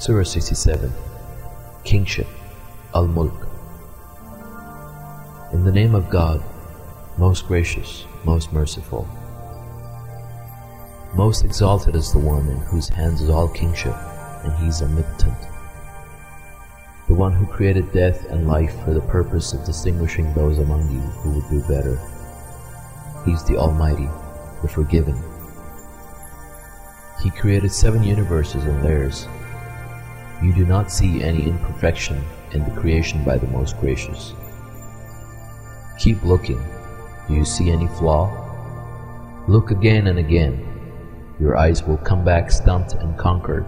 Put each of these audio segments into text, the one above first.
Surah 67 Kingship Al Mulk In the name of God, most gracious, most merciful. Most exalted is the one in whose hands is all kingship, and he is omnipotent. The one who created death and life for the purpose of distinguishing those among you who would do better. He's the Almighty, the Forgiving. He created seven universes and layers you do not see any imperfection in the creation by the Most Gracious. Keep looking. Do you see any flaw? Look again and again. Your eyes will come back stumped and conquered.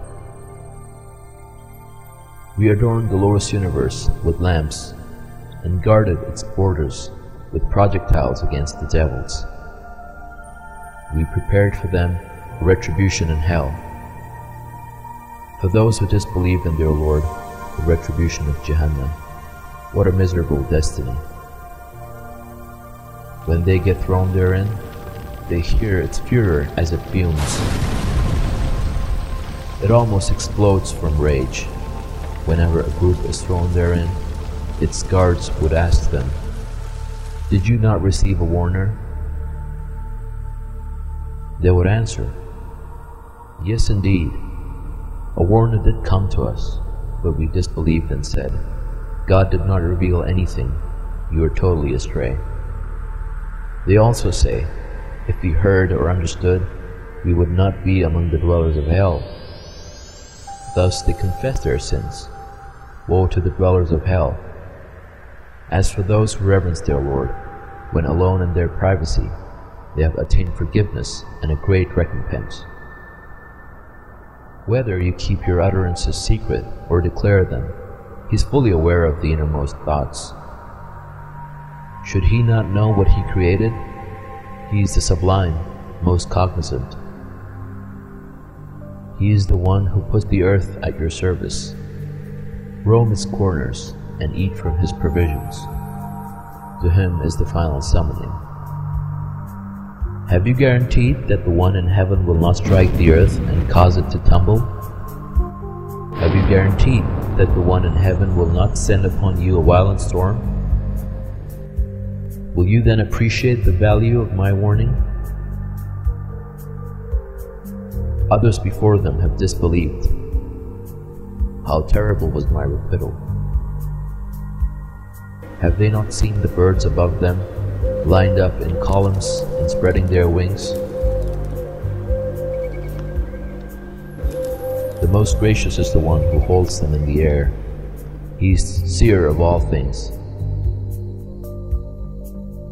We adorned the lowest universe with lamps and guarded its borders with projectiles against the devils. We prepared for them retribution in hell for those who disbelieve in their Lord, the retribution of Jahannam. What a miserable destiny. When they get thrown therein, they hear its furor as it fumes. It almost explodes from rage. Whenever a group is thrown therein, its guards would ask them, Did you not receive a warner? They would answer, Yes, indeed. A warner did come to us, but we disbelieved and said, God did not reveal anything, you are totally astray. They also say, If we heard or understood, we would not be among the dwellers of hell. Thus they confess their sins. Woe to the dwellers of hell. As for those who reverence their Lord, when alone in their privacy, they have attained forgiveness and a great recompense. Whether you keep your utterances secret or declare them, he is fully aware of the innermost thoughts. Should he not know what he created? He is the sublime, most cognizant. He is the one who puts the earth at your service. Roam its corners and eat from his provisions. To him is the final summoning. Have you guaranteed that the one in heaven will not strike the earth and cause it to tumble? Have you guaranteed that the one in heaven will not send upon you a violent storm? Will you then appreciate the value of my warning? Others before them have disbelieved. How terrible was my requital. Have they not seen the birds above them lined up in columns and spreading their wings. The most gracious is the one who holds them in the air. He is seer of all things.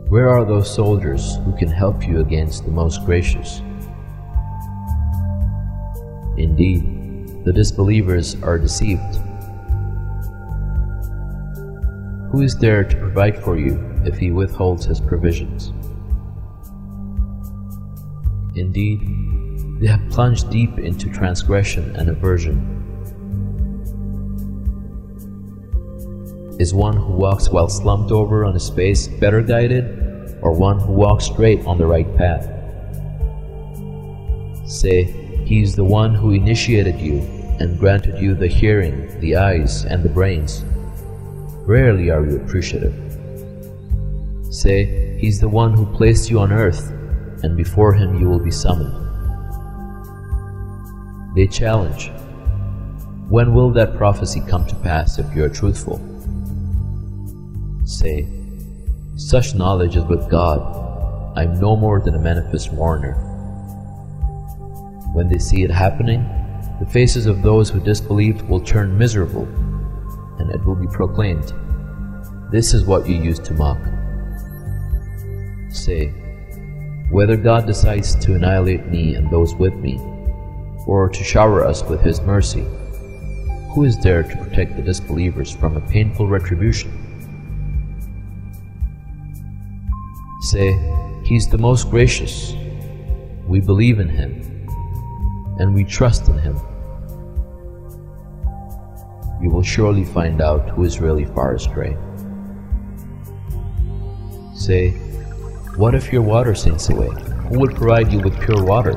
Where are those soldiers who can help you against the most gracious? Indeed, the disbelievers are deceived. Who is there to provide for you if he withholds his provisions. Indeed, they have plunged deep into transgression and aversion. Is one who walks while slumped over on his face better guided, or one who walks straight on the right path? Say, He is the one who initiated you and granted you the hearing, the eyes, and the brains. Rarely are you appreciative. Say, He's the one who placed you on earth, and before him you will be summoned. They challenge, When will that prophecy come to pass if you are truthful? Say, Such knowledge is with God. I am no more than a manifest warner. When they see it happening, the faces of those who disbelieved will turn miserable, and it will be proclaimed, This is what you used to mock say, whether God decides to annihilate me and those with me, or to shower us with His mercy, who is there to protect the disbelievers from a painful retribution? Say, He's the most gracious. We believe in Him, and we trust in Him. You will surely find out who is really far astray. Say, what if your water sinks away? Who will provide you with pure water?